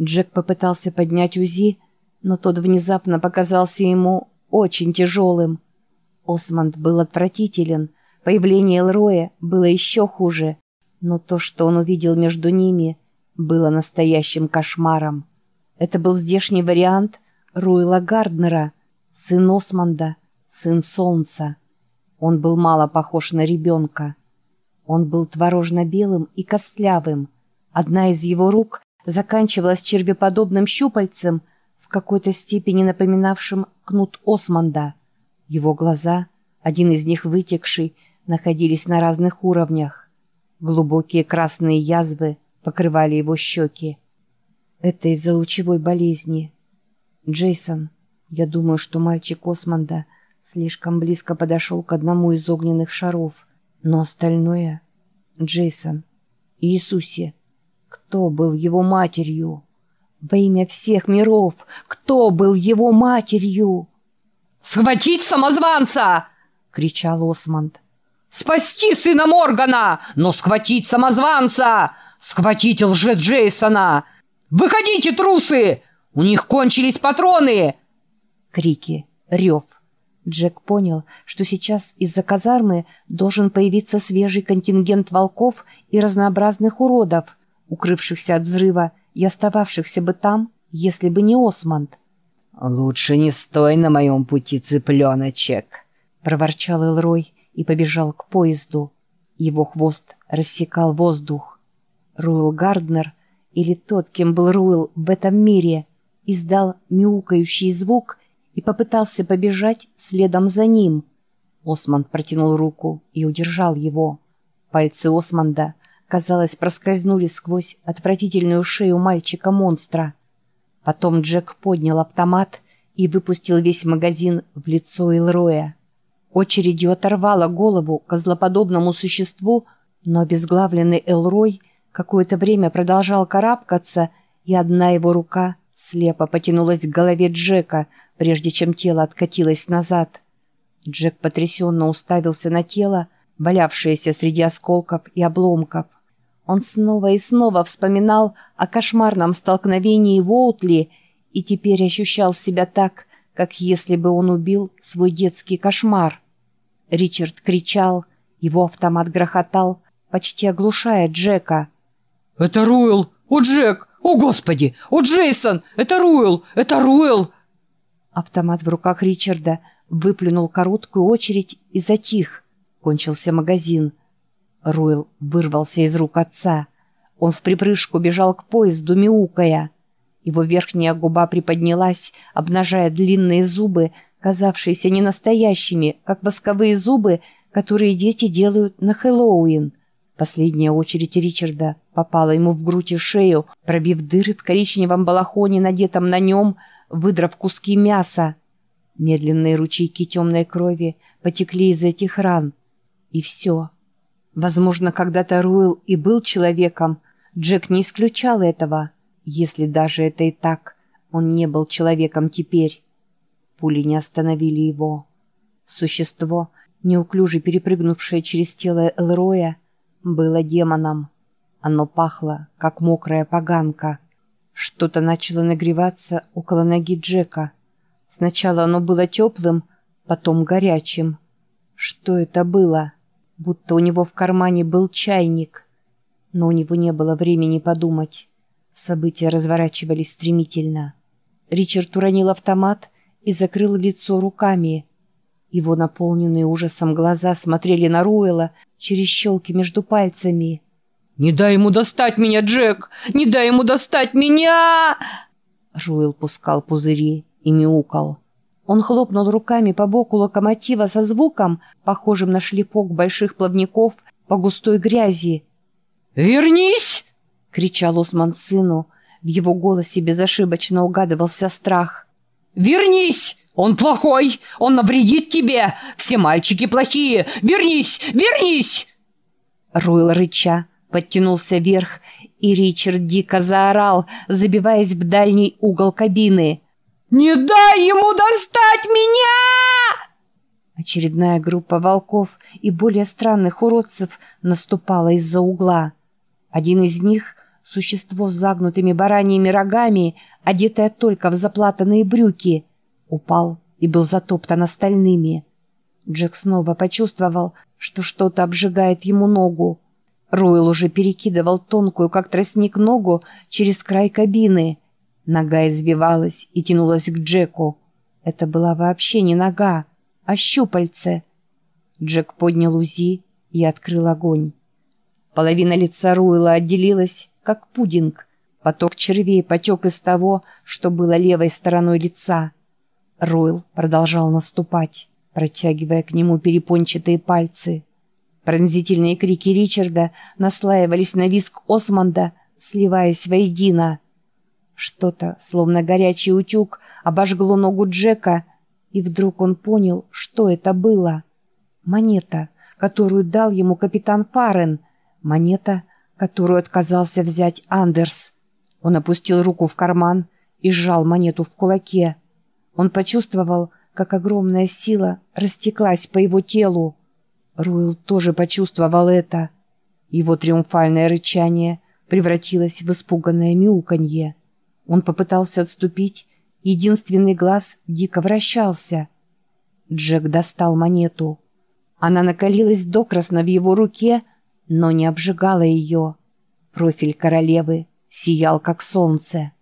Джек попытался поднять УЗИ, но тот внезапно показался ему очень тяжелым. Осмонд был отвратителен, появление Элроя было еще хуже, но то, что он увидел между ними, было настоящим кошмаром. Это был здешний вариант Руэла Гарднера, сын Осмонда, сын Солнца. Он был мало похож на ребенка. Он был творожно-белым и костлявым. Одна из его рук заканчивалась червеподобным щупальцем, в какой-то степени напоминавшим кнут Осмонда. Его глаза, один из них вытекший, находились на разных уровнях. Глубокие красные язвы покрывали его щеки. Это из-за лучевой болезни. Джейсон, я думаю, что мальчик Осмонда слишком близко подошел к одному из огненных шаров, но остальное... Джейсон, Иисусе, кто был его матерью? Во имя всех миров, кто был его матерью? «Схватить самозванца!» — кричал Осмонд. «Спасти сына Моргана, но схватить самозванца! Схватить лжец Джейсона! Выходите, трусы! У них кончились патроны!» Крики, рев. Джек понял, что сейчас из-за казармы должен появиться свежий контингент волков и разнообразных уродов, укрывшихся от взрыва и остававшихся бы там, если бы не Осмонд. «Лучше не стой на моем пути, цыпленочек!» — проворчал Элрой и побежал к поезду. Его хвост рассекал воздух. Руэл Гарднер, или тот, кем был Руэл в этом мире, издал мяукающий звук и попытался побежать следом за ним. Осмонд протянул руку и удержал его. Пальцы Осмонда, казалось, проскользнули сквозь отвратительную шею мальчика-монстра. Потом Джек поднял автомат и выпустил весь магазин в лицо Илроя. Очередью оторвала голову козлоподобному существу, но обезглавленный Элрой какое-то время продолжал карабкаться, и одна его рука слепо потянулась к голове Джека, прежде чем тело откатилось назад. Джек потрясенно уставился на тело, валявшееся среди осколков и обломков. Он снова и снова вспоминал о кошмарном столкновении в Оутли и теперь ощущал себя так, как если бы он убил свой детский кошмар. Ричард кричал, его автомат грохотал, почти оглушая Джека. «Это Руэлл! О, Джек! О, Господи! О, Джейсон! Это Руэлл! Это Руэлл!» Автомат в руках Ричарда выплюнул короткую очередь и затих. Кончился магазин. Руэлл вырвался из рук отца. Он в припрыжку бежал к поезду, мяукая. Его верхняя губа приподнялась, обнажая длинные зубы, казавшиеся ненастоящими, как восковые зубы, которые дети делают на Хэллоуин. Последняя очередь Ричарда попала ему в грудь и шею, пробив дыры в коричневом балахоне, надетом на нем, выдрав куски мяса. Медленные ручейки темной крови потекли из этих ран. И все. Возможно, когда-то Руэлл и был человеком, Джек не исключал этого. Если даже это и так, он не был человеком теперь. Пули не остановили его. Существо, неуклюже перепрыгнувшее через тело Элроя, было демоном. Оно пахло, как мокрая поганка. Что-то начало нагреваться около ноги Джека. Сначала оно было теплым, потом горячим. Что это было? Будто у него в кармане был чайник. Но у него не было времени подумать. События разворачивались стремительно. Ричард уронил автомат и закрыл лицо руками. Его наполненные ужасом глаза смотрели на Руэла через щелки между пальцами. «Не дай ему достать меня, Джек! Не дай ему достать меня!» Руэл пускал пузыри и мяукал. Он хлопнул руками по боку локомотива со звуком, похожим на шлепок больших плавников по густой грязи. «Вернись!» — кричал Осман сыну. В его голосе безошибочно угадывался страх. «Вернись! Он плохой! Он навредит тебе! Все мальчики плохие! Вернись! Вернись!» Руэл рыча подтянулся вверх, и Ричард дико заорал, забиваясь в дальний угол кабины. «Не дай ему достать меня!» Очередная группа волков и более странных уродцев наступала из-за угла. Один из них, существо с загнутыми бараньими рогами, одетое только в заплатанные брюки, упал и был затоптан остальными. Джек снова почувствовал, что что-то обжигает ему ногу. Руэл уже перекидывал тонкую, как тростник, ногу через край кабины. Нога извивалась и тянулась к Джеку. Это была вообще не нога, а щупальце. Джек поднял УЗИ и открыл огонь. Половина лица Руэла отделилась, как пудинг. Поток червей потек из того, что было левой стороной лица. Руэл продолжал наступать, протягивая к нему перепончатые пальцы. Пронзительные крики Ричарда наслаивались на виск Осмонда, сливаясь воедино. Что-то, словно горячий утюг, обожгло ногу Джека, и вдруг он понял, что это было. Монета, которую дал ему капитан Фарен. Монета, которую отказался взять Андерс. Он опустил руку в карман и сжал монету в кулаке. Он почувствовал, как огромная сила растеклась по его телу. Руэл тоже почувствовал это. Его триумфальное рычание превратилось в испуганное мяуканье. Он попытался отступить, единственный глаз дико вращался. Джек достал монету. Она накалилась докрасно в его руке, но не обжигала ее. Профиль королевы сиял, как солнце.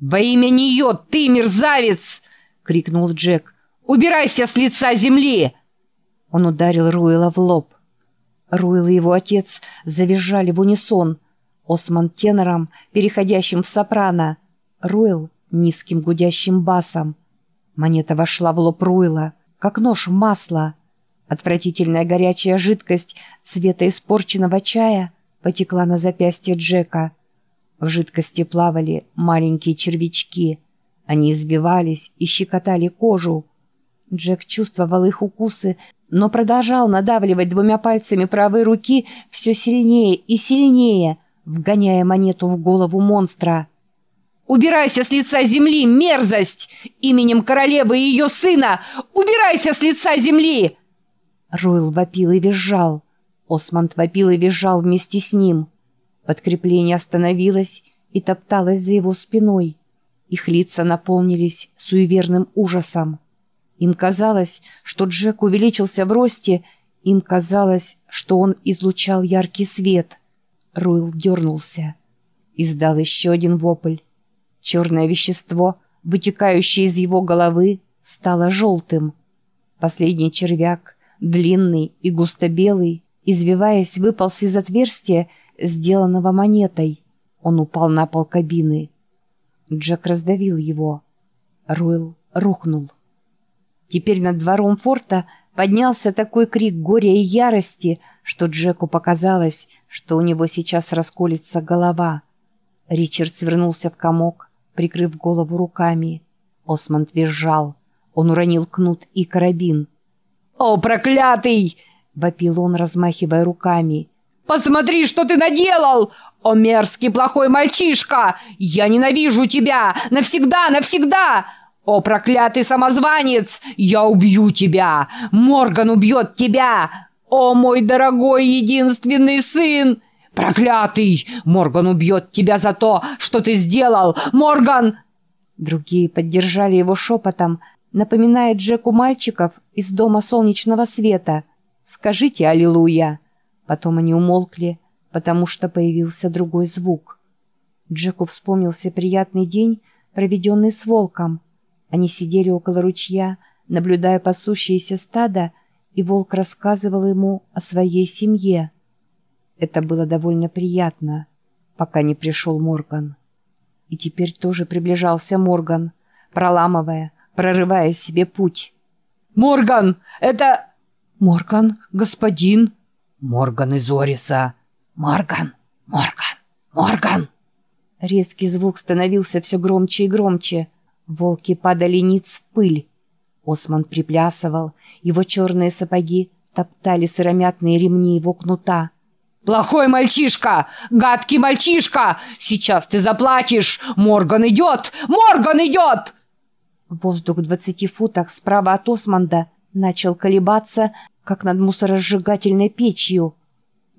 «Во имя нее, ты мерзавец!» — крикнул Джек. «Убирайся с лица земли!» Он ударил Руэла в лоб. Руэл и его отец завизжали в унисон. Осман тенором, переходящим в сопрано. Руэл низким гудящим басом. Монета вошла в лоб Руэла, как нож в масло. Отвратительная горячая жидкость цвета испорченного чая потекла на запястье Джека. В жидкости плавали маленькие червячки. Они избивались и щекотали кожу. Джек чувствовал их укусы, но продолжал надавливать двумя пальцами правой руки все сильнее и сильнее, вгоняя монету в голову монстра. «Убирайся с лица земли, мерзость! Именем королевы и ее сына! Убирайся с лица земли!» Ройл вопил и визжал. Осмонд вопил и визжал вместе с ним. Подкрепление остановилось и топталось за его спиной. Их лица наполнились суеверным ужасом. Им казалось, что Джек увеличился в росте, им казалось, что он излучал яркий свет. Руил дернулся. Издал еще один вопль. Черное вещество, вытекающее из его головы, стало желтым. Последний червяк, длинный и густо-белый, извиваясь, выполз из отверстия, сделанного монетой. Он упал на пол кабины. Джек раздавил его. Руэл рухнул. Теперь над двором форта поднялся такой крик горя и ярости, что Джеку показалось, что у него сейчас расколется голова. Ричард свернулся в комок, прикрыв голову руками. Осмонд визжал. Он уронил кнут и карабин. «О, проклятый!» — вопил он, размахивая руками. «Посмотри, что ты наделал! О, мерзкий плохой мальчишка! Я ненавижу тебя! Навсегда, навсегда!» «О, проклятый самозванец! Я убью тебя! Морган убьет тебя! О, мой дорогой единственный сын! Проклятый! Морган убьет тебя за то, что ты сделал! Морган!» Другие поддержали его шепотом, напоминая Джеку мальчиков из Дома Солнечного Света. «Скажите Аллилуйя!» Потом они умолкли, потому что появился другой звук. Джеку вспомнился приятный день, проведенный с волком — они сидели около ручья, наблюдая пасущееся стадо, и волк рассказывал ему о своей семье. Это было довольно приятно, пока не пришел Морган. И теперь тоже приближался Морган, проламывая, прорывая себе путь. «Морган! Это...» «Морган, господин!» «Морган из Ориса!» «Морган! Морган! Морган!» Резкий звук становился все громче и громче — Волки падали ниц в пыль. Осман приплясывал, его черные сапоги топтали сыромятные ремни его кнута. «Плохой мальчишка! Гадкий мальчишка! Сейчас ты заплатишь! Морган идет! Морган идет!» Воздух в двадцати футах справа от Османда начал колебаться, как над мусоросжигательной печью.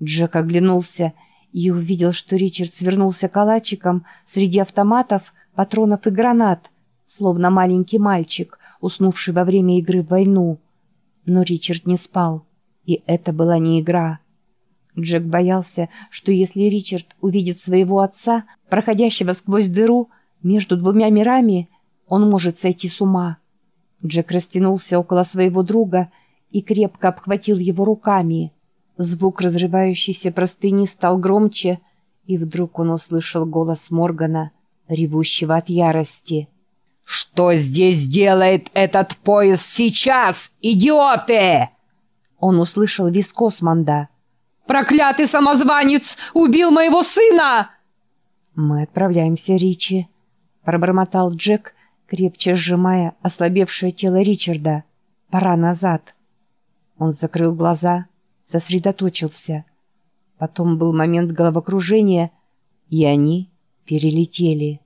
Джек оглянулся и увидел, что Ричард свернулся калачиком среди автоматов, патронов и гранат, словно маленький мальчик, уснувший во время игры в войну. Но Ричард не спал, и это была не игра. Джек боялся, что если Ричард увидит своего отца, проходящего сквозь дыру между двумя мирами, он может сойти с ума. Джек растянулся около своего друга и крепко обхватил его руками. Звук разрывающейся простыни стал громче, и вдруг он услышал голос Моргана, ревущего от ярости. «Что здесь делает этот поезд сейчас, идиоты?» Он услышал виск Османда. «Проклятый самозванец! Убил моего сына!» «Мы отправляемся, Ричи», — пробормотал Джек, крепче сжимая ослабевшее тело Ричарда. «Пора назад». Он закрыл глаза, сосредоточился. Потом был момент головокружения, и они перелетели.